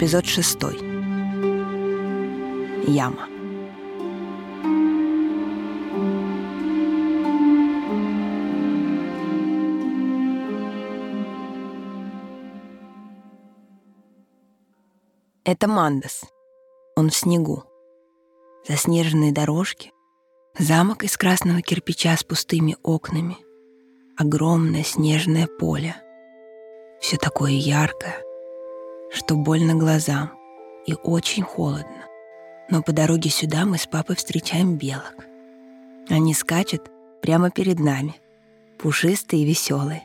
Эпизод шестой. Яма. Это Мандас. Он в снегу. Заснеженные дорожки, замок из красного кирпича с пустыми окнами, огромное снежное поле. Все такое яркое, что больно глазам и очень холодно. Но по дороге сюда мы с папой встречаем белок. Они скачут прямо перед нами, пушистые и веселые.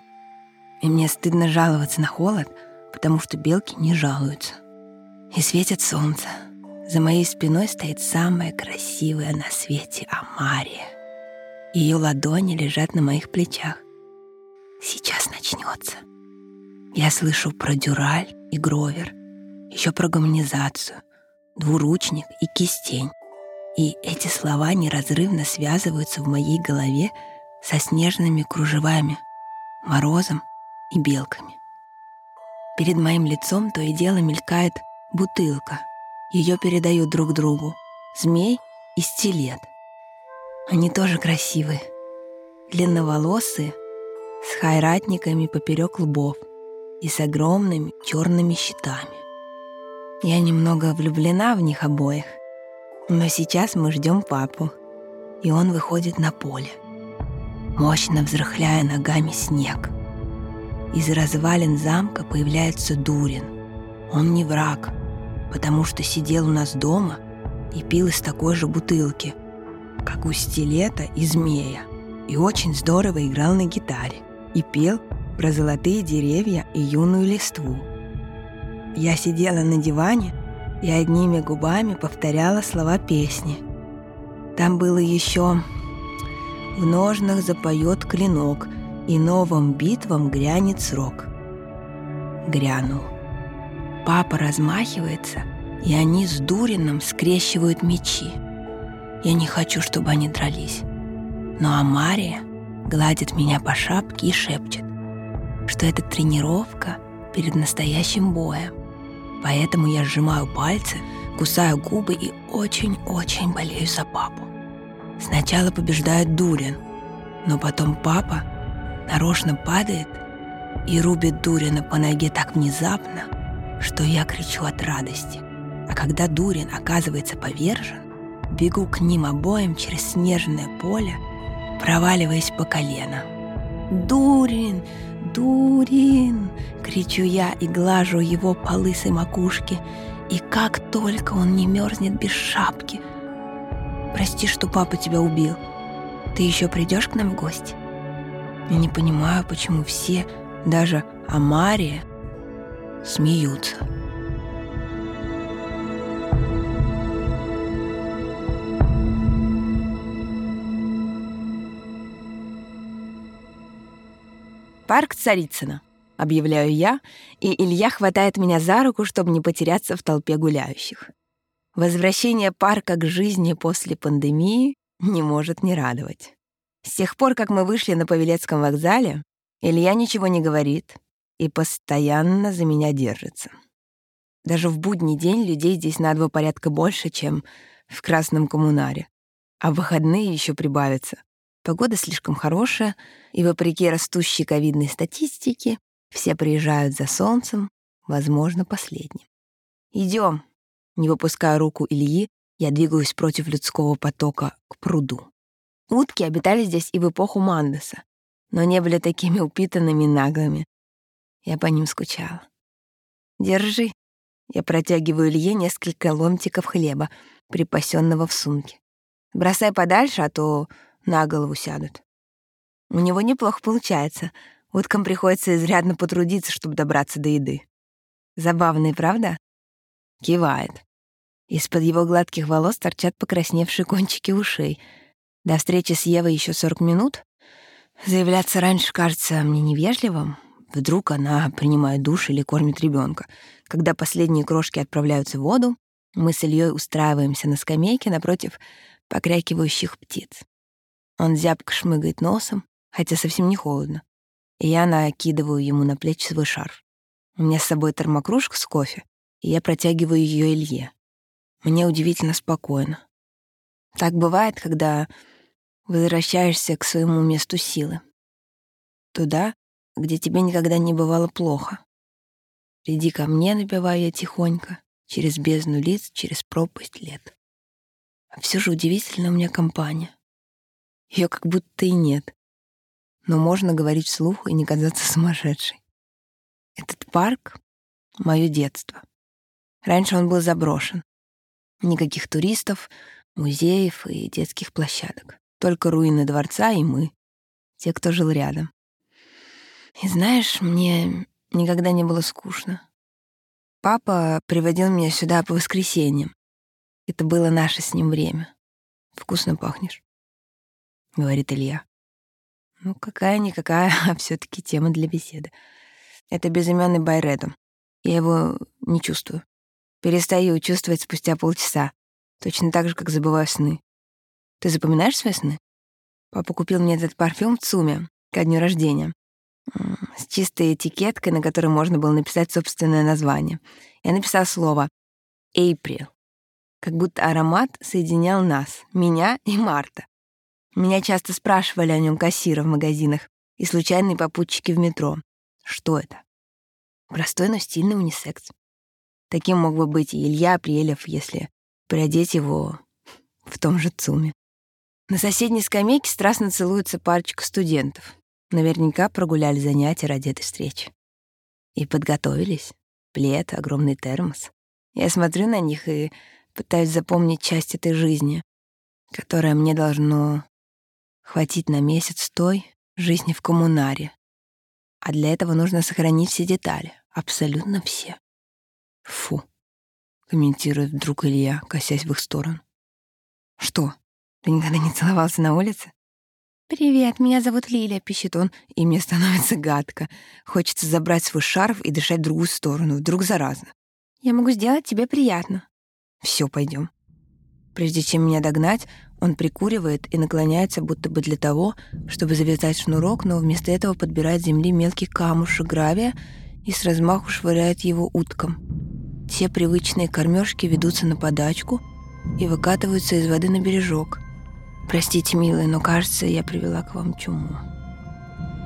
И мне стыдно жаловаться на холод, потому что белки не жалуются. И светит солнце. За моей спиной стоит самая красивая на свете Амария. Ее ладони лежат на моих плечах. Сейчас начнется. Я слышу про дюраль и гровер, еще про гуманизацию, двуручник и кистень. И эти слова неразрывно связываются в моей голове со снежными кружевами, морозом и белками. Перед моим лицом то и дело мелькает бутылка. Ее передают друг другу. Змей и стилет. Они тоже красивые. Длинноволосые, с хайратниками поперек лбов и с огромными черными щитами. Я немного влюблена в них обоих, но сейчас мы ждем папу, и он выходит на поле, мощно взрыхляя ногами снег. Из развалин замка появляется Дурин. Он не враг, потому что сидел у нас дома и пил из такой же бутылки, как у стилета и змея, и очень здорово играл на гитаре и пел про золотые деревья и юную листву. Я сидела на диване и одними губами повторяла слова песни. Там было еще «В ножнах запоет клинок, и новым битвам грянет срок». Грянул. Папа размахивается, и они с Дурином скрещивают мечи. Я не хочу, чтобы они дрались. Но Амария гладит меня по шапке и шепчет что это тренировка перед настоящим боем. Поэтому я сжимаю пальцы, кусаю губы и очень-очень болею за папу. Сначала побеждает Дурин, но потом папа нарочно падает и рубит Дурина по ноге так внезапно, что я кричу от радости. А когда Дурин оказывается повержен, бегу к ним обоим через снежное поле, проваливаясь по колено. «Дурин! «Дурин!» — кричу я и глажу его по лысой макушке. И как только он не мерзнет без шапки. «Прости, что папа тебя убил. Ты еще придешь к нам в гости?» Я не понимаю, почему все, даже Амария, смеются. «Парк Царицына», — объявляю я, и Илья хватает меня за руку, чтобы не потеряться в толпе гуляющих. Возвращение парка к жизни после пандемии не может не радовать. С тех пор, как мы вышли на Павелецком вокзале, Илья ничего не говорит и постоянно за меня держится. Даже в будний день людей здесь на два порядка больше, чем в Красном коммунаре. А в выходные еще прибавится. Погода слишком хорошая, и вопреки растущей ковидной статистике, все приезжают за солнцем, возможно, последним. Идем. Не выпуская руку Ильи, я двигаюсь против людского потока к пруду. Утки обитали здесь и в эпоху Мандаса, но не были такими упитанными и наглыми. Я по ним скучала. «Держи». Я протягиваю Илье несколько ломтиков хлеба, припасенного в сумке. «Бросай подальше, а то на голову сядут. У него неплохо получается. Уткам приходится изрядно потрудиться, чтобы добраться до еды. Забавный, правда? Кивает. Из-под его гладких волос торчат покрасневшие кончики ушей. До встречи с Евой еще 40 минут. Заявляться раньше кажется мне невежливым. Вдруг она принимает душ или кормит ребенка. Когда последние крошки отправляются в воду, мы с Ильей устраиваемся на скамейке напротив покрякивающих птиц. Он зябко шмыгает носом, хотя совсем не холодно. И я накидываю ему на плечи свой шарф. У меня с собой термокружка с кофе и я протягиваю ее Илье. Мне удивительно спокойно. Так бывает, когда возвращаешься к своему месту силы. Туда, где тебе никогда не бывало плохо. Приди ко мне, напеваю я тихонько, через бездну лиц, через пропасть лет. А все же удивительно у меня компания. Ее как будто и нет. Но можно говорить вслух и не казаться сумасшедшей. Этот парк — мое детство. Раньше он был заброшен. Никаких туристов, музеев и детских площадок. Только руины дворца и мы, те, кто жил рядом. И знаешь, мне никогда не было скучно. Папа приводил меня сюда по воскресеньям. Это было наше с ним время. Вкусно пахнешь, — говорит Илья. Ну, какая-никакая, а все таки тема для беседы. Это безымянный Байредом. Я его не чувствую. Перестаю чувствовать спустя полчаса. Точно так же, как забываю сны. Ты запоминаешь свои сны? Папа купил мне этот парфюм в ЦУМе ко дню рождения с чистой этикеткой, на которой можно было написать собственное название. Я написала слово «April», как будто аромат соединял нас, меня и Марта. Меня часто спрашивали о нем кассиры в магазинах и случайные попутчики в метро. Что это? Простой, но стильный унисекс. Таким мог бы быть и Илья Апрелев, если приодеть его в том же ЦУМе. На соседней скамейке страстно целуется парочка студентов. Наверняка прогуляли занятия ради этой встречи. И подготовились. Плед, огромный термос. Я смотрю на них и пытаюсь запомнить часть этой жизни, которая мне должно хватить на месяц той жизни в коммунаре. А для этого нужно сохранить все детали, абсолютно все. Фу, комментирует вдруг Илья, косясь в их сторону. Что, ты никогда не целовался на улице? «Привет, меня зовут Лилия», — пищит он, и мне становится гадко. Хочется забрать свой шарф и дышать в другую сторону, вдруг заразно. «Я могу сделать тебе приятно». Все, пойдем. Прежде чем меня догнать, он прикуривает и наклоняется, будто бы для того, чтобы завязать шнурок, но вместо этого подбирает земли мелкий камушек гравия и с размаху швыряет его уткам. Все привычные кормежки ведутся на подачку и выкатываются из воды на бережок — «Простите, милый, но, кажется, я привела к вам чуму».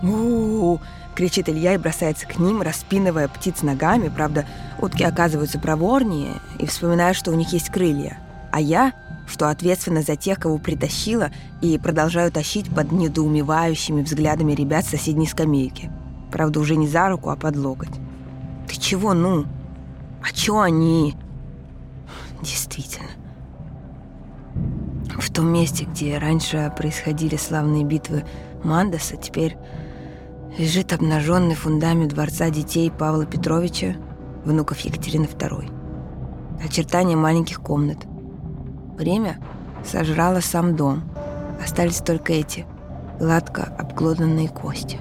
«У-у-у!» — кричит Илья и бросается к ним, распинывая птиц ногами. Правда, утки оказываются проворнее и вспоминают, что у них есть крылья. А я, что ответственна за тех, кого притащила, и продолжаю тащить под недоумевающими взглядами ребят с соседней скамейки. Правда, уже не за руку, а под локоть. «Ты чего, ну? А чё они?» «Действительно. В том месте, где раньше происходили славные битвы Мандаса, теперь лежит обнаженный фундамент дворца детей Павла Петровича, внуков Екатерины II. Очертания маленьких комнат. Время сожрало сам дом. Остались только эти гладко обглоданные кости.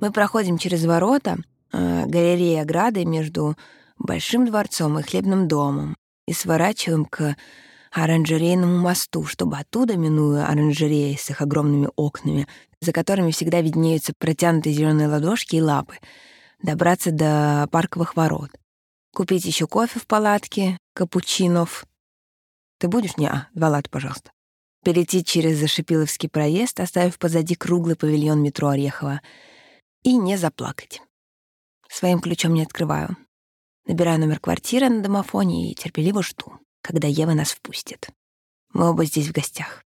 Мы проходим через ворота, э, галереи ограды между большим дворцом и хлебным домом и сворачиваем к оранжерейному мосту, чтобы оттуда, минуя оранжереи с их огромными окнами, за которыми всегда виднеются протянутые зеленые ладошки и лапы, добраться до парковых ворот. Купить еще кофе в палатке, капучинов. Ты будешь? Не, а, два лата, пожалуйста. Перейти через Зашипиловский проезд, оставив позади круглый павильон метро Орехова, и не заплакать. Своим ключом не открываю. Набираю номер квартиры на домофоне и терпеливо жду, когда Ева нас впустит. Мы оба здесь в гостях.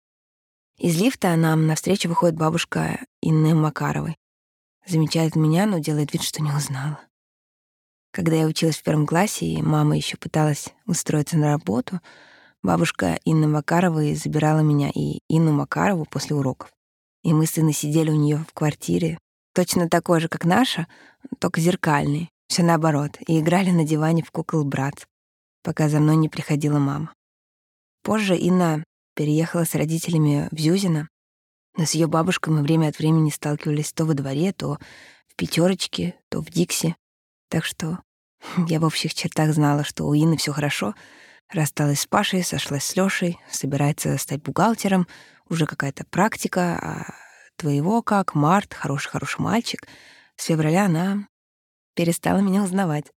Из лифта нам навстречу выходит бабушка Инны Макаровой. Замечает меня, но делает вид, что не узнала. Когда я училась в первом классе, и мама еще пыталась устроиться на работу, бабушка Инны Макаровой забирала меня и Инну Макарову после уроков. И мы с сыном сидели у нее в квартире, точно такой же, как наша, только зеркальный, все наоборот, и играли на диване в кукол брат, пока за мной не приходила мама. Позже Инна переехала с родителями в Зюзино, но с ее бабушкой мы время от времени сталкивались то во дворе, то в пятерочке, то в Дикси. Так что я в общих чертах знала, что у Инны все хорошо, рассталась с Пашей, сошлась с Лешей, собирается стать бухгалтером, уже какая-то практика, а твоего как, Март, хороший-хороший мальчик. С февраля она перестала меня узнавать.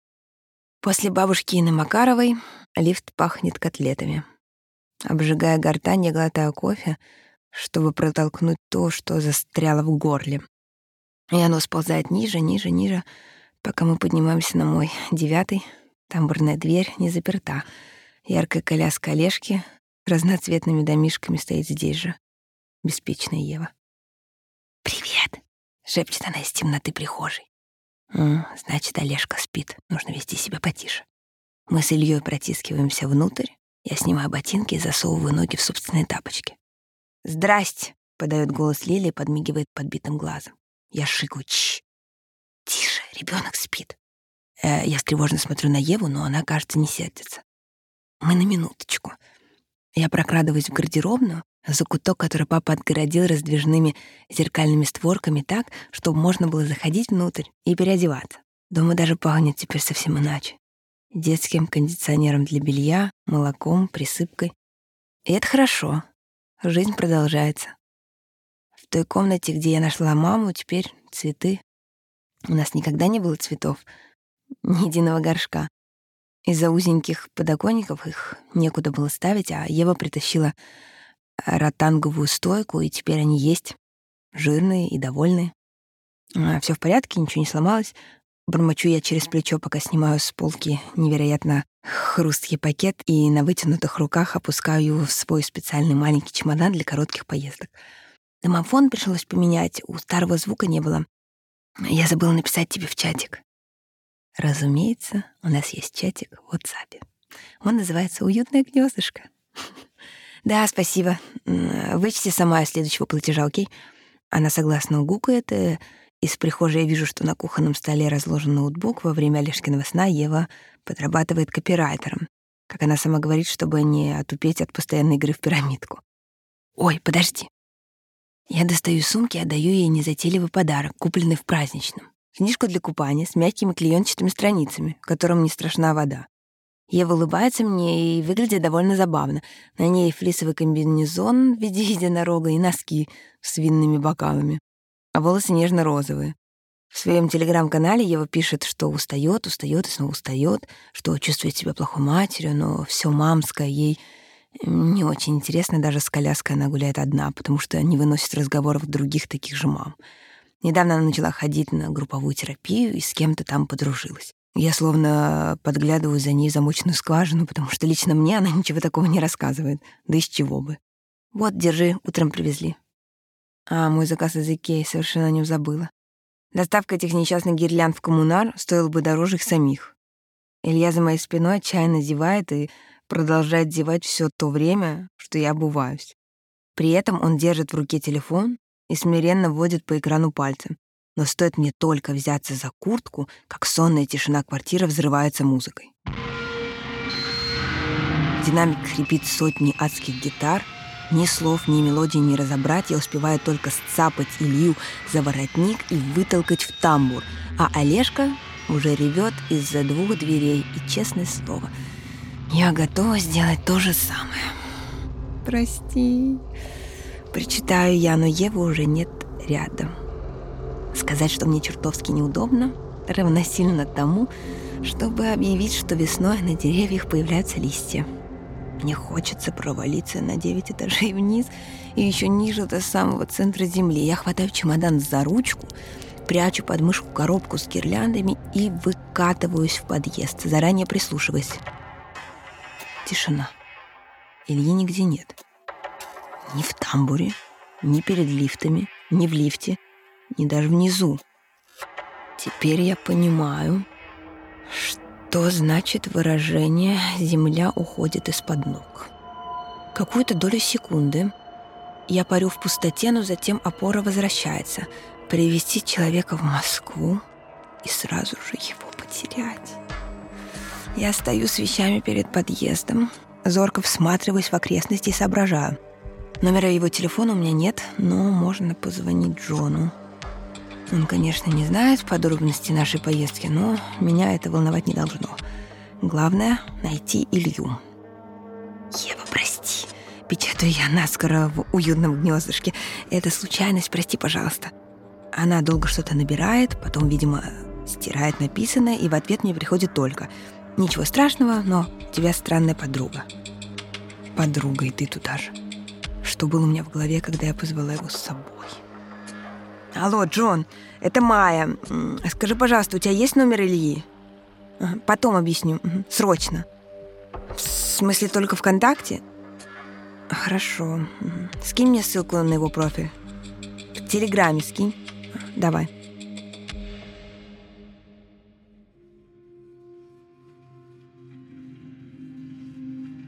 После бабушки Инны Макаровой лифт пахнет котлетами. Обжигая гортань, я глотаю кофе, чтобы протолкнуть то, что застряло в горле. И оно сползает ниже, ниже, ниже, пока мы поднимаемся на мой девятый. Тамбурная дверь не заперта. Яркая коляска Олежки разноцветными домишками стоит здесь же. Беспечная Ева. «Привет!» — шепчет она из темноты прихожей. «М, «Значит, Олежка спит. Нужно вести себя потише». Мы с Ильей протискиваемся внутрь. Я снимаю ботинки и засовываю ноги в собственные тапочки. «Здрасте!» — подает голос Лили и подмигивает подбитым глазом. Я шикаю. Чш. Тише, ребенок спит. Э, я встревоженно смотрю на Еву, но она, кажется, не сердится. Мы на минуточку. Я прокрадываюсь в гардеробную, за куток, который папа отгородил раздвижными зеркальными створками так, чтобы можно было заходить внутрь и переодеваться. Дома даже пахнет теперь совсем иначе. Детским кондиционером для белья, молоком, присыпкой. И это хорошо. Жизнь продолжается. В той комнате, где я нашла маму, теперь цветы. У нас никогда не было цветов, ни единого горшка. Из-за узеньких подоконников их некуда было ставить, а Ева притащила ротанговую стойку, и теперь они есть, жирные и довольные. А, Все в порядке, ничего не сломалось. Бормочу я через плечо, пока снимаю с полки невероятно хрусткий пакет и на вытянутых руках опускаю его в свой специальный маленький чемодан для коротких поездок. Домофон пришлось поменять, у старого звука не было. Я забыла написать тебе в чатик. Разумеется, у нас есть чатик в WhatsApp. Он называется «Уютное гнездышко». Да, спасибо. Вычти сама следующего платежа, окей? Она согласно гукает. И из прихожей я вижу, что на кухонном столе разложен ноутбук. Во время Олежкиного сна Ева подрабатывает копирайтером. Как она сама говорит, чтобы не отупеть от постоянной игры в пирамидку. Ой, подожди. Я достаю сумки и отдаю ей незатейливый подарок, купленный в праздничном. Книжку для купания с мягкими клеенчатыми страницами, которым не страшна вода. Ева улыбается мне и выглядит довольно забавно. На ней флисовый комбинезон в виде единорога и носки с винными бокалами, а волосы нежно-розовые. В своем телеграм-канале Ева пишет, что устает, устает и снова устает, что чувствует себя плохой матерью, но все мамское ей не очень интересно, даже с коляской она гуляет одна, потому что не выносит разговоров других таких же мам. Недавно она начала ходить на групповую терапию и с кем-то там подружилась. Я словно подглядываю за ней в замочную скважину, потому что лично мне она ничего такого не рассказывает. Да из чего бы. Вот, держи, утром привезли. А, мой заказ из Икеи совершенно не забыла. Доставка этих несчастных гирлянд в коммунар стоила бы дороже их самих. Илья за моей спиной отчаянно зевает и продолжает зевать все то время, что я обуваюсь. При этом он держит в руке телефон и смиренно водит по экрану пальцем. Но стоит мне только взяться за куртку, как сонная тишина квартиры взрывается музыкой. Динамик хрипит сотни адских гитар. Ни слов, ни мелодии не разобрать. Я успеваю только сцапать Илью за воротник и вытолкать в тамбур. А Олежка уже ревет из-за двух дверей. И, честное слово, я готова сделать то же самое. Прости. Причитаю я, но Евы уже нет рядом. Сказать, что мне чертовски неудобно, равносильно тому, чтобы объявить, что весной на деревьях появляются листья. Мне хочется провалиться на девять этажей вниз и еще ниже до самого центра земли. Я хватаю чемодан за ручку, прячу под мышку коробку с гирляндами и выкатываюсь в подъезд, заранее прислушиваясь. Тишина. Ильи нигде нет. Ни в тамбуре, ни перед лифтами, ни в лифте, ни даже внизу. Теперь я понимаю, что значит выражение «земля уходит из-под ног». Какую-то долю секунды я парю в пустоте, но затем опора возвращается. Привести человека в Москву и сразу же его потерять. Я стою с вещами перед подъездом, зорко всматриваюсь в окрестности и соображаю. Номера его телефона у меня нет, но можно позвонить Джону. Он, конечно, не знает подробности нашей поездки, но меня это волновать не должно. Главное — найти Илью. «Ева, прости», — Печатаю я наскоро в уютном гнездышке. Это случайность, прости, пожалуйста. Она долго что-то набирает, потом, видимо, стирает написанное, и в ответ мне приходит только «Ничего страшного, но у тебя странная подруга». Подруга, и ты туда же. Что было у меня в голове, когда я позвала его с собой? Алло, Джон, это Майя. Скажи, пожалуйста, у тебя есть номер Ильи? Потом объясню. Срочно. В смысле, только ВКонтакте? Хорошо. Скинь мне ссылку на его профиль. В Телеграме скинь. Давай.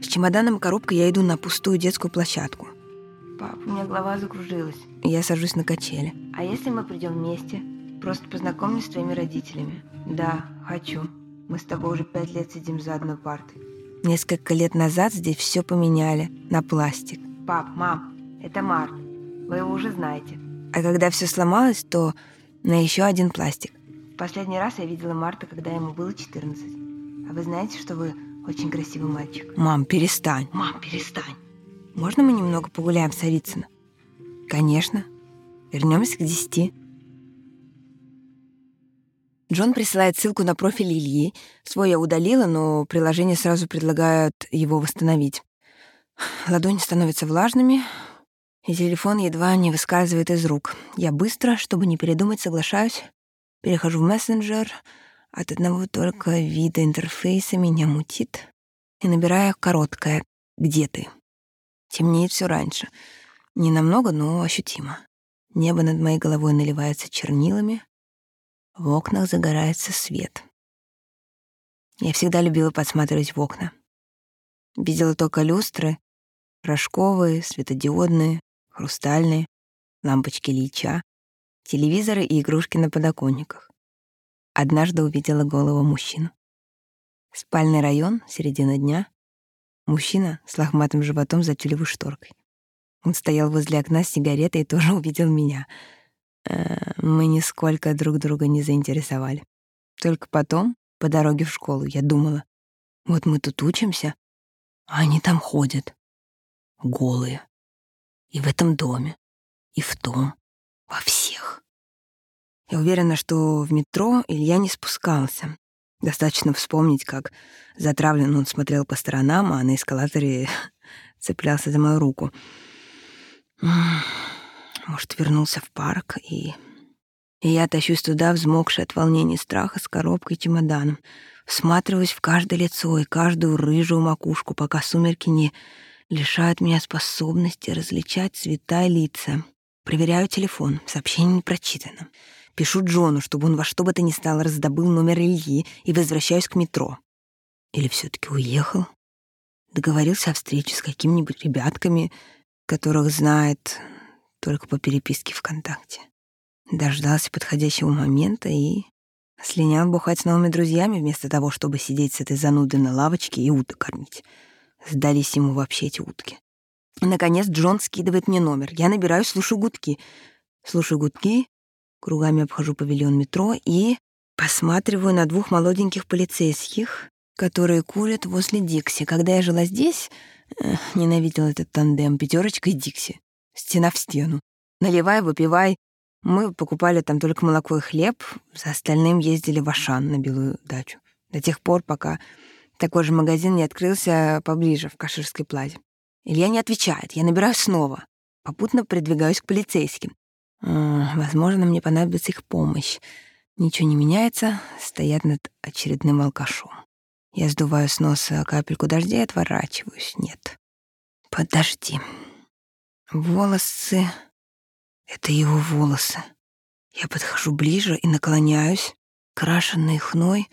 С чемоданом и коробкой я иду на пустую детскую площадку. Пап, у меня голова закружилась. Я сажусь на качели. А если мы придем вместе? Просто познакомлюсь с твоими родителями. Да, хочу. Мы с тобой уже пять лет сидим за одной партой. Несколько лет назад здесь все поменяли на пластик. Пап, мам, это Марк. Вы его уже знаете. А когда все сломалось, то на еще один пластик. Последний раз я видела Марта, когда ему было 14. А вы знаете, что вы очень красивый мальчик? Мам, перестань. Мам, перестань. Можно мы немного погуляем в Савицыно? Конечно. Вернемся к десяти. Джон присылает ссылку на профиль Ильи. Свой я удалила, но приложение сразу предлагает его восстановить. Ладони становятся влажными, и телефон едва не выскальзывает из рук. Я быстро, чтобы не передумать, соглашаюсь, перехожу в мессенджер. От одного только вида интерфейса меня мутит. И набираю короткое «Где ты?». Темнеет все раньше. Не намного, но ощутимо. Небо над моей головой наливается чернилами, в окнах загорается свет. Я всегда любила подсматривать в окна. Видела только люстры, рожковые, светодиодные, хрустальные, лампочки Лича, телевизоры и игрушки на подоконниках. Однажды увидела голову мужчину. Спальный район, середина дня. Мужчина с лохматым животом за тюлевой шторкой. Он стоял возле окна с сигаретой и тоже увидел меня — Э, мы нисколько друг друга не заинтересовали. Только потом, по дороге в школу, я думала, вот мы тут учимся, а они там ходят, голые. И в этом доме, и в том, во всех. Я уверена, что в метро Илья не спускался. Достаточно вспомнить, как затравлен он смотрел по сторонам, а на эскалаторе цеплялся за мою руку. Может, вернулся в парк, и... И я тащусь туда, взмокшая от волнения и страха, с коробкой и чемоданом. Всматриваюсь в каждое лицо и каждую рыжую макушку, пока сумерки не лишают меня способности различать цвета и лица. Проверяю телефон, сообщение не прочитано. Пишу Джону, чтобы он во что бы то ни стало раздобыл номер Ильи и возвращаюсь к метро. Или все таки уехал? Договорился о встрече с какими-нибудь ребятками, которых знает, только по переписке ВКонтакте. Дождался подходящего момента и слинял бухать с новыми друзьями вместо того, чтобы сидеть с этой занудой на лавочке и уток кормить. Сдались ему вообще эти утки. Наконец Джон скидывает мне номер. Я набираю, слушаю гудки. Слушаю гудки, кругами обхожу павильон метро и посматриваю на двух молоденьких полицейских, которые курят возле Дикси. Когда я жила здесь, э, ненавидела этот тандем пятерочка и Дикси стена в стену. Наливай, выпивай. Мы покупали там только молоко и хлеб, за остальным ездили в Ашан на Белую дачу. До тех пор, пока такой же магазин не открылся поближе, в Каширской плазе. Илья не отвечает, я набираю снова. Попутно продвигаюсь к полицейским. Возможно, мне понадобится их помощь. Ничего не меняется, стоят над очередным алкашом. Я сдуваю с носа капельку дождя и отворачиваюсь. Нет. Подожди. Волосы — это его волосы. Я подхожу ближе и наклоняюсь, крашенный хной,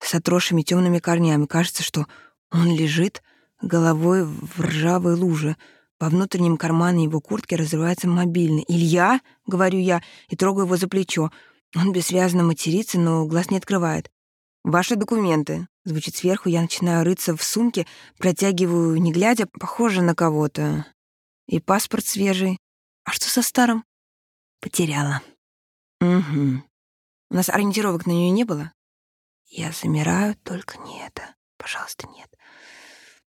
с отросшими темными корнями. Кажется, что он лежит головой в ржавой луже. Во внутреннем кармане его куртки разрывается мобильный. «Илья?» — говорю я и трогаю его за плечо. Он бессвязно матерится, но глаз не открывает. «Ваши документы», — звучит сверху. Я начинаю рыться в сумке, протягиваю, не глядя, похоже на кого-то. И паспорт свежий. А что со старым? Потеряла. Угу. У нас ориентировок на нее не было? Я замираю, только не это. Пожалуйста, нет.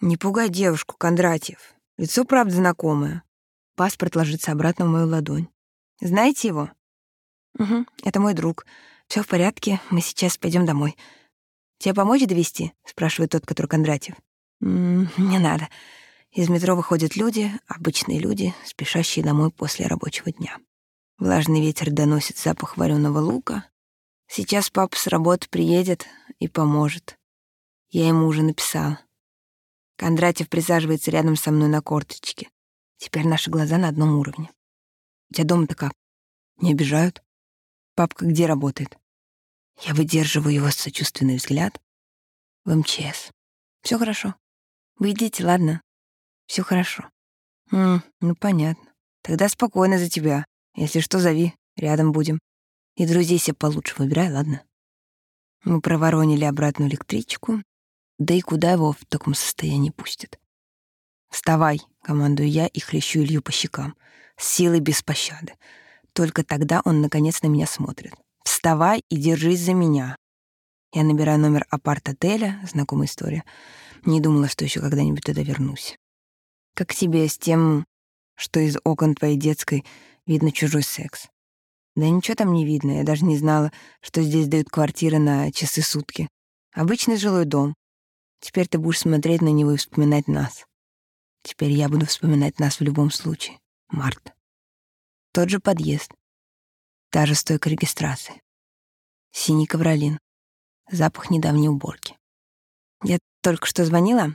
Не пугай девушку, Кондратьев. Лицо, правда, знакомое. Паспорт ложится обратно в мою ладонь. Знаете его? Угу, это мой друг. Все в порядке, мы сейчас пойдем домой. Тебе помочь довести? спрашивает тот, который Кондратьев. М -м, не надо. Из метро выходят люди, обычные люди, спешащие домой после рабочего дня. Влажный ветер доносит запах вареного лука. Сейчас папа с работы приедет и поможет. Я ему уже написала. Кондратьев присаживается рядом со мной на корточке. Теперь наши глаза на одном уровне. У тебя дома-то как? Не обижают? Папка где работает? Я выдерживаю его сочувственный взгляд. В МЧС. Все хорошо. Вы идите, ладно? Все хорошо. М, ну понятно. Тогда спокойно за тебя. Если что, зови, рядом будем. И друзей себе получше выбирай, ладно? Мы проворонили обратную электричку, да и куда его в таком состоянии пустят? «Вставай!» — командую я и хлещу Илью по щекам. С силой без пощады. Только тогда он наконец на меня смотрит. «Вставай и держись за меня!» Я набираю номер апарт-отеля, знакомая история. Не думала, что еще когда-нибудь туда вернусь. Как тебе с тем, что из окон твоей детской видно чужой секс? Да ничего там не видно, я даже не знала, что здесь дают квартиры на часы сутки. Обычный жилой дом. Теперь ты будешь смотреть на него и вспоминать нас. Теперь я буду вспоминать нас в любом случае. Март. Тот же подъезд. Та же стойка регистрации. Синий ковролин. Запах недавней уборки. Я только что звонила.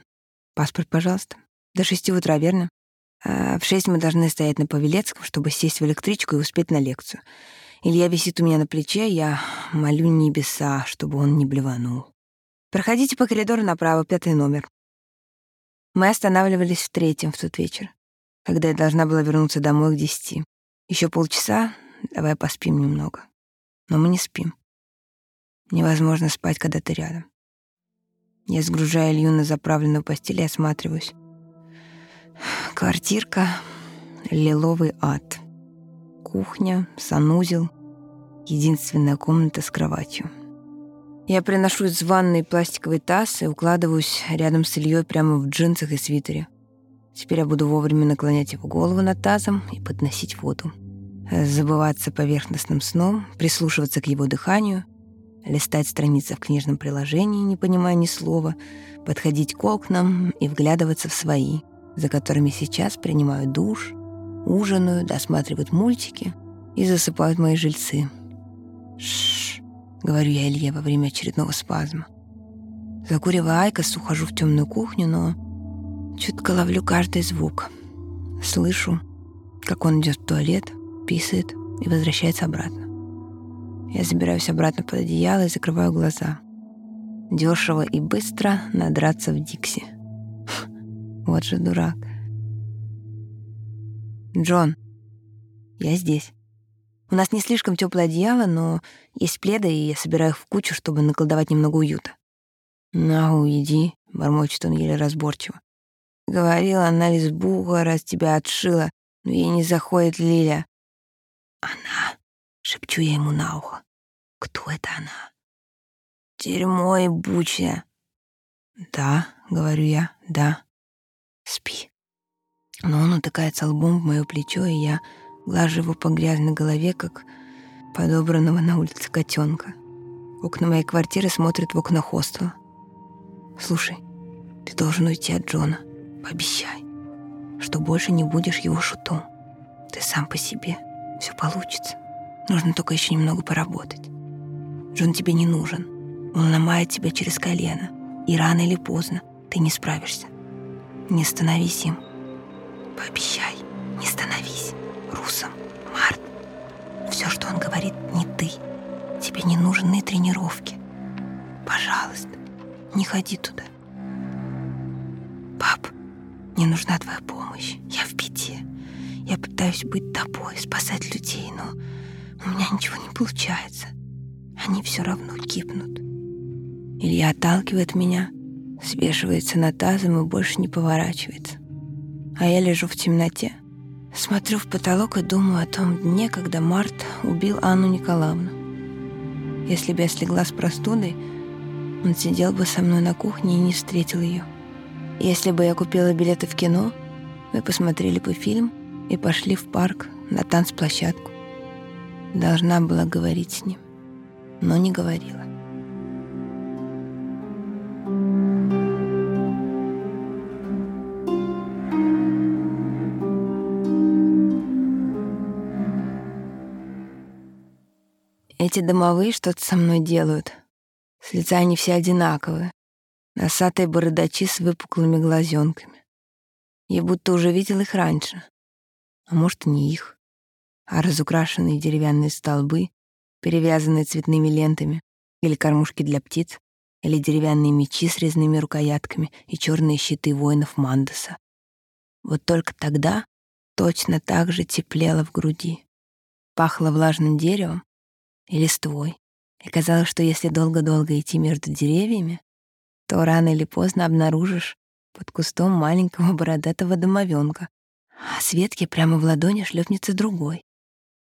Паспорт, пожалуйста. До шести утра, верно? А в шесть мы должны стоять на Павелецком, чтобы сесть в электричку и успеть на лекцию. Илья висит у меня на плече, я молю небеса, чтобы он не блеванул. Проходите по коридору направо, пятый номер. Мы останавливались в третьем в тот вечер, когда я должна была вернуться домой к десяти. Еще полчаса, давай поспим немного. Но мы не спим. Невозможно спать, когда ты рядом. Я сгружаю Илью на заправленную постель и осматриваюсь. Квартирка — лиловый ад. Кухня, санузел, единственная комната с кроватью. Я приношу из ванной пластиковый таз и укладываюсь рядом с Ильей прямо в джинсах и свитере. Теперь я буду вовремя наклонять его голову над тазом и подносить воду. Забываться поверхностным сном, прислушиваться к его дыханию, листать страницы в книжном приложении, не понимая ни слова, подходить к окнам и вглядываться в свои — за которыми сейчас принимают душ, ужинают, досматривают мультики и засыпают мои жильцы. Шш, говорю я Илье во время очередного спазма. Закуривая айкос, ухожу в темную кухню, но чутко ловлю каждый звук. Слышу, как он идет в туалет, писает и возвращается обратно. Я забираюсь обратно под одеяло и закрываю глаза. Дешево и быстро надраться в Дикси — вот же дурак. Джон, я здесь. У нас не слишком теплое одеяло, но есть пледы, и я собираю их в кучу, чтобы наколдовать немного уюта. «На, уйди», — бормочет он еле разборчиво. Говорила анализ Буга, раз тебя отшила, но ей не заходит Лиля. «Она», — шепчу я ему на ухо. «Кто это она?» «Дерьмо и бучья». «Да», — говорю я, — «да». Спи. Но он утыкается лбом в мое плечо, и я глажу его по грязной голове, как подобранного на улице котенка. Окна моей квартиры смотрят в окна хостела. Слушай, ты должен уйти от Джона. Пообещай, что больше не будешь его шутом. Ты сам по себе. Все получится. Нужно только еще немного поработать. Джон тебе не нужен. Он ломает тебя через колено. И рано или поздно ты не справишься. Не становись им. Пообещай, не становись русом, Март. Все, что он говорит, не ты. Тебе не нужны тренировки. Пожалуйста, не ходи туда. Пап, мне нужна твоя помощь. Я в беде. Я пытаюсь быть тобой, спасать людей, но у меня ничего не получается. Они все равно кипнут. Илья отталкивает меня, свешивается над тазом и больше не поворачивается. А я лежу в темноте, смотрю в потолок и думаю о том дне, когда Март убил Анну Николаевну. Если бы я слегла с простудой, он сидел бы со мной на кухне и не встретил ее. Если бы я купила билеты в кино, Мы посмотрели бы фильм и пошли в парк на танцплощадку. Должна была говорить с ним, но не говорила. Эти домовые что-то со мной делают. С лица они все одинаковые. Носатые бородачи с выпуклыми глазенками. Я будто уже видел их раньше. А может, не их, а разукрашенные деревянные столбы, перевязанные цветными лентами, или кормушки для птиц, или деревянные мечи с резными рукоятками и черные щиты воинов Мандаса. Вот только тогда точно так же теплело в груди. Пахло влажным деревом и листвой. И казалось, что если долго-долго идти между деревьями, то рано или поздно обнаружишь под кустом маленького бородатого домовенка, а с ветки прямо в ладони шлепнется другой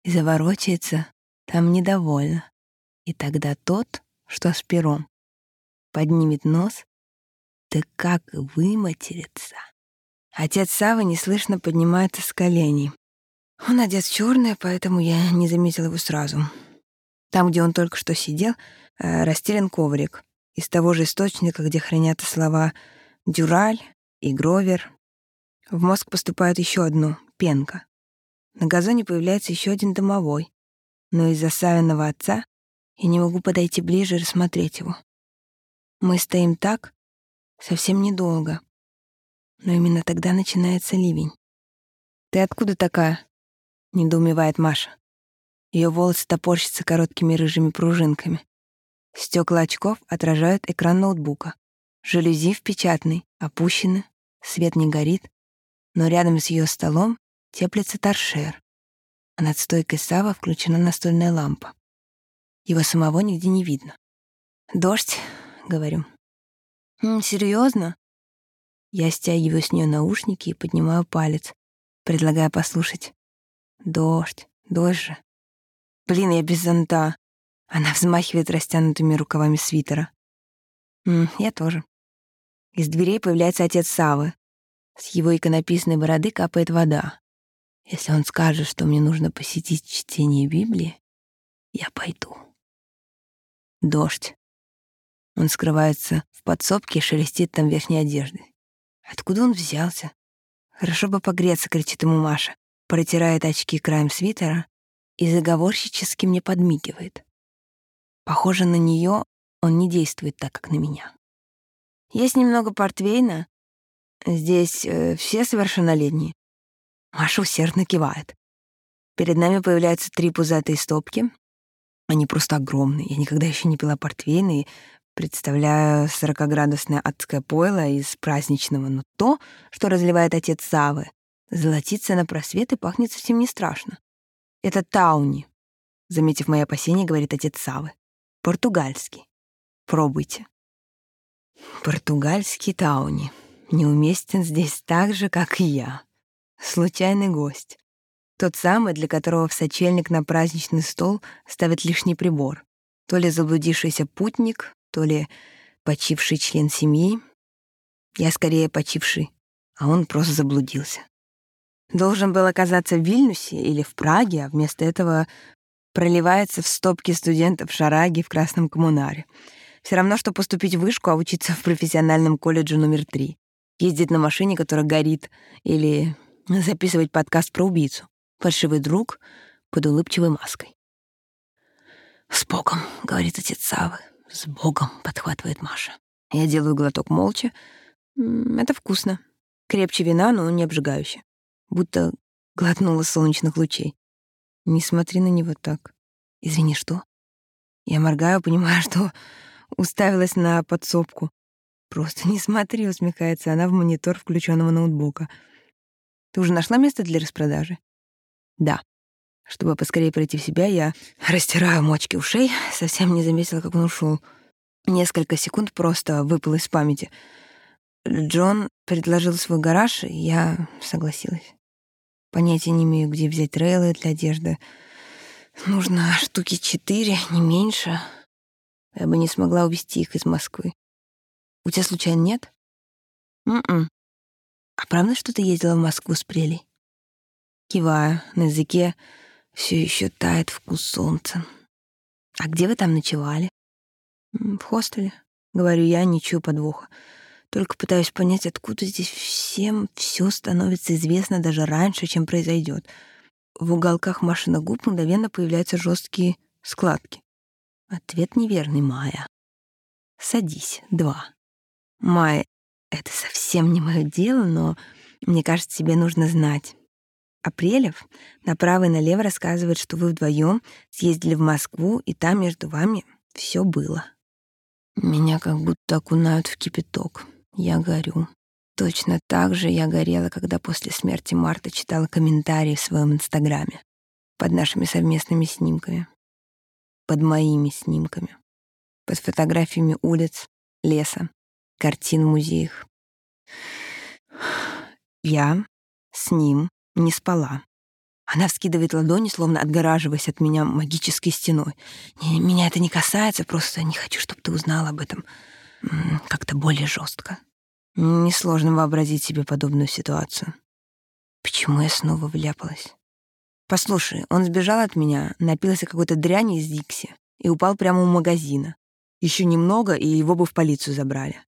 и заворочается там недовольно. И тогда тот, что с пером, поднимет нос, да как выматерится. Отец Савы неслышно поднимается с коленей. Он одет в чёрное, поэтому я не заметил его сразу. Там, где он только что сидел, э, расстелен коврик из того же источника, где хранятся слова «дюраль» и «гровер». В мозг поступает еще одно — пенка. На газоне появляется еще один домовой, но из-за Савиного отца я не могу подойти ближе и рассмотреть его. Мы стоим так совсем недолго, но именно тогда начинается ливень. «Ты откуда такая?» — недоумевает Маша. Ее волосы топорщатся короткими рыжими пружинками. Стекла очков отражают экран ноутбука. Жалюзи в опущены, свет не горит, но рядом с ее столом теплится торшер, а над стойкой Сава включена настольная лампа. Его самого нигде не видно. «Дождь», — говорю. «Серьезно?» Я стягиваю с нее наушники и поднимаю палец, предлагая послушать. «Дождь, дождь же». Блин, я без зонта. Она взмахивает растянутыми рукавами свитера. Я тоже. Из дверей появляется отец Савы. С его иконописной бороды капает вода. Если он скажет, что мне нужно посетить чтение Библии, я пойду. Дождь. Он скрывается в подсобке и шелестит там верхней одеждой. Откуда он взялся? Хорошо бы погреться, кричит ему Маша. Протирает очки краем свитера и заговорщически мне подмигивает. Похоже, на нее он не действует так, как на меня. Есть немного портвейна. Здесь э, все совершеннолетние. Маша усердно кивает. Перед нами появляются три пузатые стопки. Они просто огромные. Я никогда еще не пила портвейн и представляю сорокоградусное адское пойло из праздничного, но то, что разливает отец Савы, золотится на просвет и пахнет совсем не страшно. Это Тауни, заметив мои опасения, говорит отец Савы. Португальский. Пробуйте. Португальский Тауни. Неуместен здесь так же, как и я. Случайный гость. Тот самый, для которого в сочельник на праздничный стол ставят лишний прибор. То ли заблудившийся путник, то ли почивший член семьи. Я скорее почивший, а он просто заблудился. Должен был оказаться в Вильнюсе или в Праге, а вместо этого проливается в стопки студентов Шараги в Красном коммунаре. Все равно, что поступить в вышку, а учиться в профессиональном колледже номер три. Ездить на машине, которая горит, или записывать подкаст про убийцу. Фальшивый друг под улыбчивой маской. «С Богом», — говорит отец Савы. «С Богом», — подхватывает Маша. Я делаю глоток молча. Это вкусно. Крепче вина, но не обжигающе будто глотнула солнечных лучей. Не смотри на него так. Извини, что? Я моргаю, понимая, что уставилась на подсобку. Просто не смотри, усмехается она в монитор включенного ноутбука. Ты уже нашла место для распродажи? Да. Чтобы поскорее прийти в себя, я растираю мочки ушей, совсем не заметила, как он ушел. Несколько секунд просто выпал из памяти. Джон предложил свой гараж, и я согласилась. Понятия не имею, где взять трейлы для одежды. Нужно штуки четыре, не меньше. Я бы не смогла увезти их из Москвы. У тебя случайно нет? М-м. А правда, что ты ездила в Москву с Прелей? Киваю, на языке все еще тает вкус солнца. А где вы там ночевали? В хостеле, говорю я, ничего подвоха. Только пытаюсь понять, откуда здесь всем все становится известно даже раньше, чем произойдет. В уголках Машина губ мгновенно появляются жесткие складки. Ответ неверный, Майя. Садись, два. Майя, это совсем не мое дело, но мне кажется, тебе нужно знать. Апрелев направо и налево рассказывает, что вы вдвоем съездили в Москву, и там между вами все было. Меня как будто окунают в кипяток. Я горю. Точно так же я горела, когда после смерти Марта читала комментарии в своем инстаграме под нашими совместными снимками, под моими снимками, под фотографиями улиц, леса, картин в музеях. Я с ним не спала. Она вскидывает ладони, словно отгораживаясь от меня магической стеной. Меня это не касается, просто не хочу, чтобы ты узнал об этом как-то более жестко. Несложно вообразить себе подобную ситуацию. Почему я снова вляпалась? Послушай, он сбежал от меня, напился какой-то дряни из Дикси и упал прямо у магазина. Еще немного, и его бы в полицию забрали.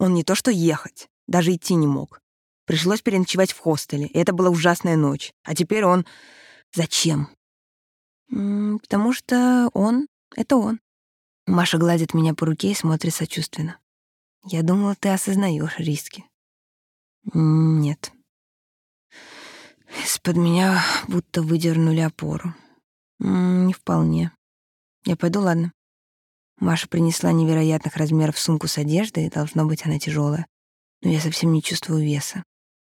Он не то что ехать, даже идти не мог. Пришлось переночевать в хостеле, и это была ужасная ночь. А теперь он... Зачем? Потому что он — это он. Маша гладит меня по руке и смотрит сочувственно. Я думала, ты осознаешь риски. Нет. Из-под меня будто выдернули опору. Не вполне. Я пойду, ладно. Маша принесла невероятных размеров сумку с одеждой, должно быть, она тяжелая. Но я совсем не чувствую веса.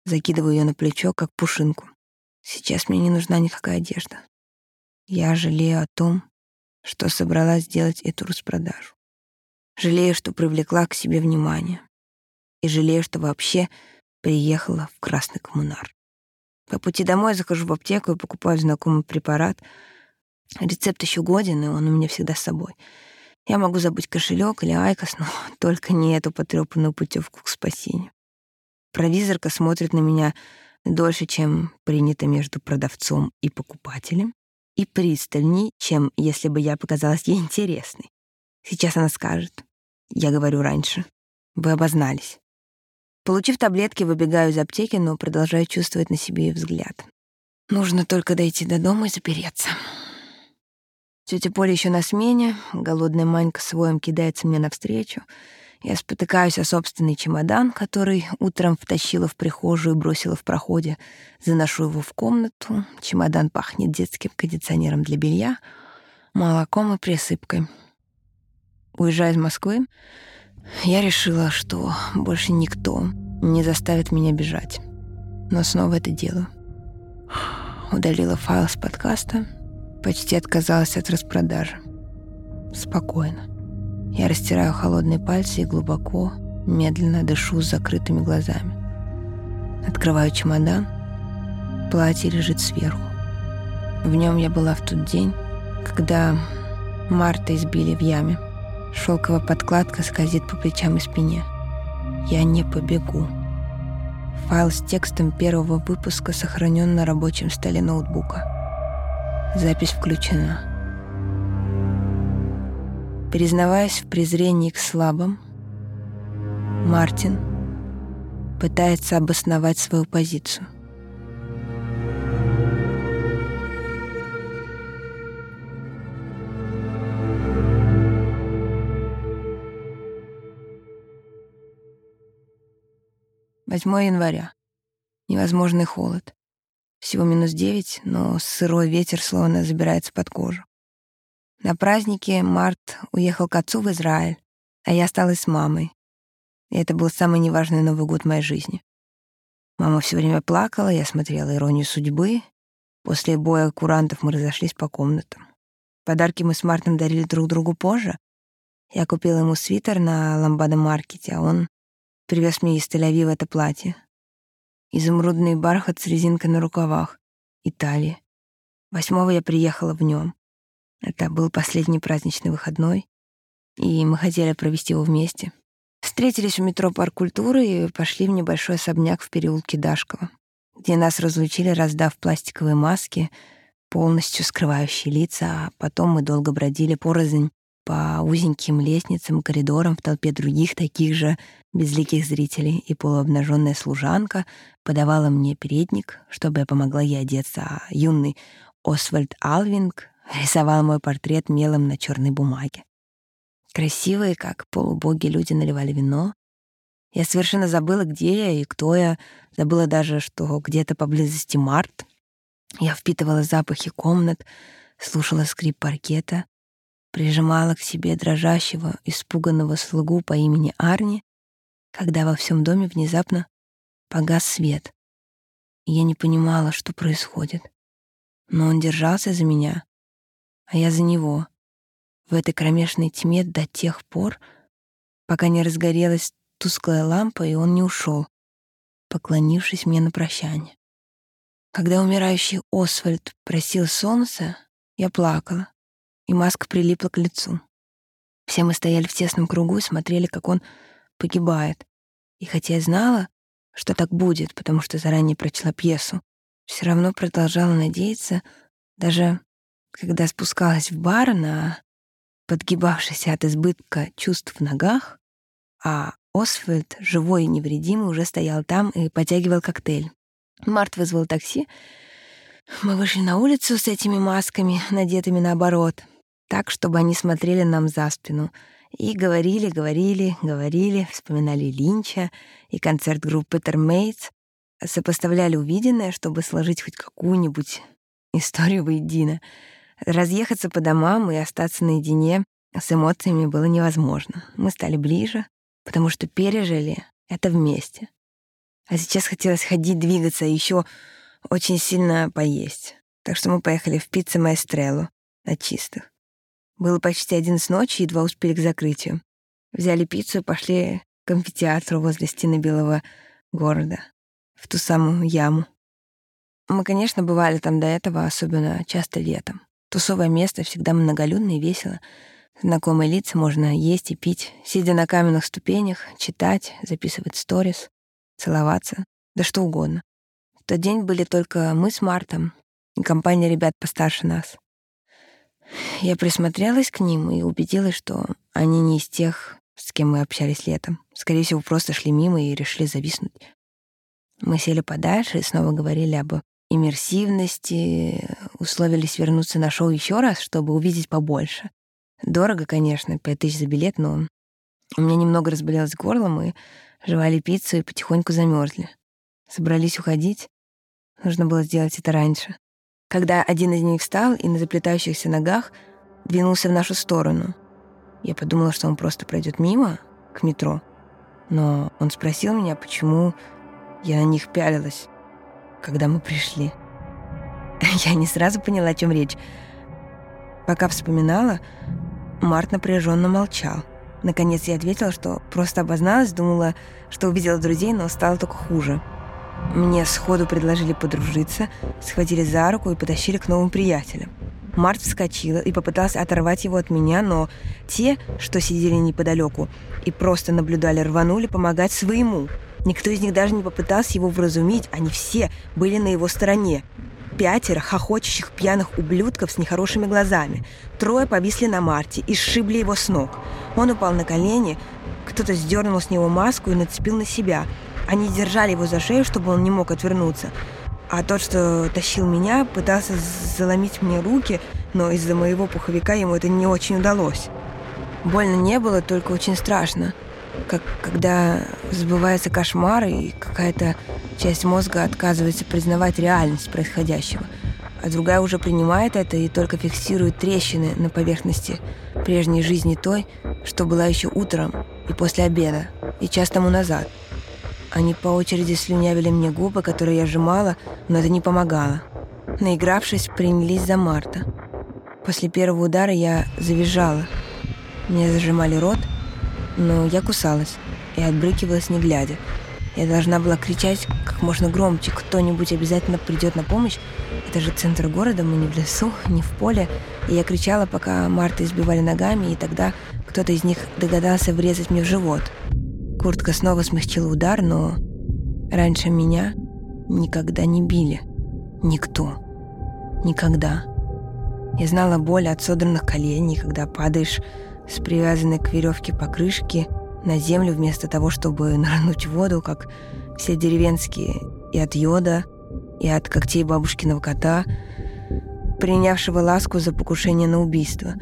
Закидываю ее на плечо, как пушинку. Сейчас мне не нужна никакая одежда. Я жалею о том, что собралась сделать эту распродажу. Жалею, что привлекла к себе внимание. И жалею, что вообще приехала в Красный коммунар. По пути домой захожу в аптеку и покупаю знакомый препарат. Рецепт еще годен, и он у меня всегда с собой. Я могу забыть кошелек или айкос, но только не эту потрепанную путевку к спасению. Провизорка смотрит на меня дольше, чем принято между продавцом и покупателем, и пристальней, чем если бы я показалась ей интересной. Сейчас она скажет. Я говорю раньше. Вы обознались. Получив таблетки, выбегаю из аптеки, но продолжаю чувствовать на себе ее взгляд. Нужно только дойти до дома и запереться. Тетя Поля еще на смене, голодная Манька с воем кидается мне навстречу. Я спотыкаюсь о собственный чемодан, который утром втащила в прихожую и бросила в проходе. Заношу его в комнату. Чемодан пахнет детским кондиционером для белья, молоком и присыпкой. Уезжая из Москвы, я решила, что больше никто не заставит меня бежать. Но снова это делаю. Удалила файл с подкаста, почти отказалась от распродажи. Спокойно. Я растираю холодные пальцы и глубоко, медленно дышу с закрытыми глазами. Открываю чемодан. Платье лежит сверху. В нем я была в тот день, когда Марта избили в яме. Шелковая подкладка скользит по плечам и спине. Я не побегу. Файл с текстом первого выпуска сохранен на рабочем столе ноутбука. Запись включена. Признаваясь в презрении к слабым, Мартин пытается обосновать свою позицию. Восьмое января. Невозможный холод. Всего минус девять, но сырой ветер словно забирается под кожу. На празднике Март уехал к отцу в Израиль, а я осталась с мамой. И это был самый неважный Новый год моей жизни. Мама все время плакала, я смотрела «Иронию судьбы». После боя курантов мы разошлись по комнатам. Подарки мы с Мартом дарили друг другу позже. Я купила ему свитер на ламбадо-маркете, а он привез мне из Тель-Авива это платье. Изумрудный бархат с резинкой на рукавах. Италия. Восьмого я приехала в нем. Это был последний праздничный выходной, и мы хотели провести его вместе. Встретились у метро Парк культуры и пошли в небольшой особняк в переулке Дашкова, где нас разлучили, раздав пластиковые маски, полностью скрывающие лица, а потом мы долго бродили порознь по узеньким лестницам коридорам в толпе других таких же безликих зрителей, и полуобнаженная служанка подавала мне передник, чтобы я помогла ей одеться, а юный Освальд Алвинг рисовал мой портрет мелом на черной бумаге. Красивые, как полубоги, люди наливали вино. Я совершенно забыла, где я и кто я, забыла даже, что где-то поблизости Март. Я впитывала запахи комнат, слушала скрип паркета, прижимала к себе дрожащего, испуганного слугу по имени Арни, когда во всем доме внезапно погас свет. И я не понимала, что происходит. Но он держался за меня, а я за него. В этой кромешной тьме до тех пор, пока не разгорелась тусклая лампа, и он не ушел, поклонившись мне на прощание. Когда умирающий Освальд просил солнца, я плакала и маска прилипла к лицу. Все мы стояли в тесном кругу и смотрели, как он погибает. И хотя я знала, что так будет, потому что заранее прочла пьесу, все равно продолжала надеяться, даже когда спускалась в бар на подгибавшийся от избытка чувств в ногах, а Освальд, живой и невредимый, уже стоял там и потягивал коктейль. Март вызвал такси. Мы вышли на улицу с этими масками, надетыми наоборот — так, чтобы они смотрели нам за спину. И говорили, говорили, говорили, вспоминали Линча и концерт группы Термейтс, сопоставляли увиденное, чтобы сложить хоть какую-нибудь историю воедино. Разъехаться по домам и остаться наедине с эмоциями было невозможно. Мы стали ближе, потому что пережили это вместе. А сейчас хотелось ходить, двигаться, и еще очень сильно поесть. Так что мы поехали в пиццу Маэстреллу на чистых. Было почти один с ночи, едва успели к закрытию. Взяли пиццу и пошли к амфитеатру возле стены Белого города, в ту самую яму. Мы, конечно, бывали там до этого, особенно часто летом. Тусовое место всегда многолюдно и весело. Знакомые лица можно есть и пить, сидя на каменных ступенях, читать, записывать сторис, целоваться, да что угодно. В тот день были только мы с Мартом и компания ребят постарше нас. Я присмотрелась к ним и убедилась, что они не из тех, с кем мы общались летом. Скорее всего, просто шли мимо и решили зависнуть. Мы сели подальше и снова говорили об иммерсивности, условились вернуться на шоу еще раз, чтобы увидеть побольше. Дорого, конечно, пять тысяч за билет, но у меня немного разболелось горло, мы жевали пиццу и потихоньку замерзли. Собрались уходить. Нужно было сделать это раньше когда один из них встал и на заплетающихся ногах двинулся в нашу сторону. Я подумала, что он просто пройдет мимо, к метро. Но он спросил меня, почему я на них пялилась, когда мы пришли. Я не сразу поняла, о чем речь. Пока вспоминала, Март напряженно молчал. Наконец я ответила, что просто обозналась, думала, что увидела друзей, но стало только хуже — мне сходу предложили подружиться, схватили за руку и потащили к новым приятелям. Март вскочила и попытался оторвать его от меня, но те, что сидели неподалеку и просто наблюдали, рванули помогать своему. Никто из них даже не попытался его вразумить, они все были на его стороне. Пятеро хохочущих пьяных ублюдков с нехорошими глазами. Трое повисли на Марте и сшибли его с ног. Он упал на колени, кто-то сдернул с него маску и нацепил на себя – они держали его за шею, чтобы он не мог отвернуться. А тот, что тащил меня, пытался заломить мне руки, но из-за моего пуховика ему это не очень удалось. Больно не было, только очень страшно. Как когда сбывается кошмар, и какая-то часть мозга отказывается признавать реальность происходящего, а другая уже принимает это и только фиксирует трещины на поверхности прежней жизни той, что была еще утром и после обеда, и час тому назад – они по очереди слюнявили мне губы, которые я сжимала, но это не помогало. Наигравшись, принялись за Марта. После первого удара я завизжала. Мне зажимали рот, но я кусалась и отбрыкивалась не глядя. Я должна была кричать как можно громче. Кто-нибудь обязательно придет на помощь. Это же центр города, мы не в лесу, не в поле. И я кричала, пока Марта избивали ногами, и тогда кто-то из них догадался врезать мне в живот. Куртка снова смягчила удар, но раньше меня никогда не били. Никто. Никогда. Я знала боль от содранных коленей, когда падаешь с привязанной к веревке покрышки на землю вместо того, чтобы нырнуть в воду, как все деревенские, и от йода, и от когтей бабушкиного кота, принявшего ласку за покушение на убийство.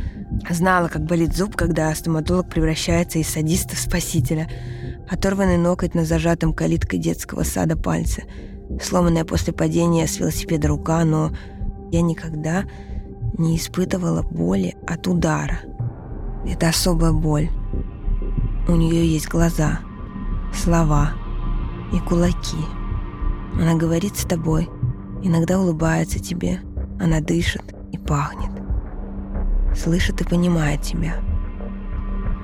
Знала, как болит зуб, когда стоматолог превращается из садиста в спасителя. Оторванный ноготь на зажатом калиткой детского сада пальце. Сломанная после падения с велосипеда рука, но я никогда не испытывала боли от удара. Это особая боль. У нее есть глаза, слова и кулаки. Она говорит с тобой, иногда улыбается тебе, она дышит и пахнет. Слышит и понимает тебя,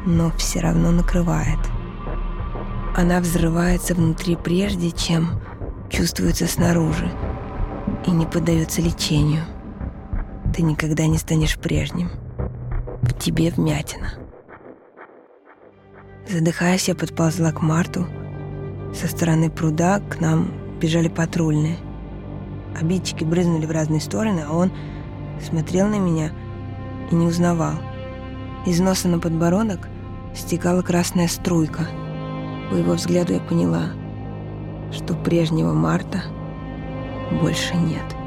но все равно накрывает. Она взрывается внутри прежде, чем чувствуется снаружи и не поддается лечению. Ты никогда не станешь прежним. В тебе вмятина. Задыхаясь, я подползла к Марту. Со стороны пруда к нам бежали патрульные. Обидчики брызнули в разные стороны, а он смотрел на меня и не узнавал. Из носа на подбородок стекала красная струйка. По его взгляду я поняла, что прежнего Марта больше нет.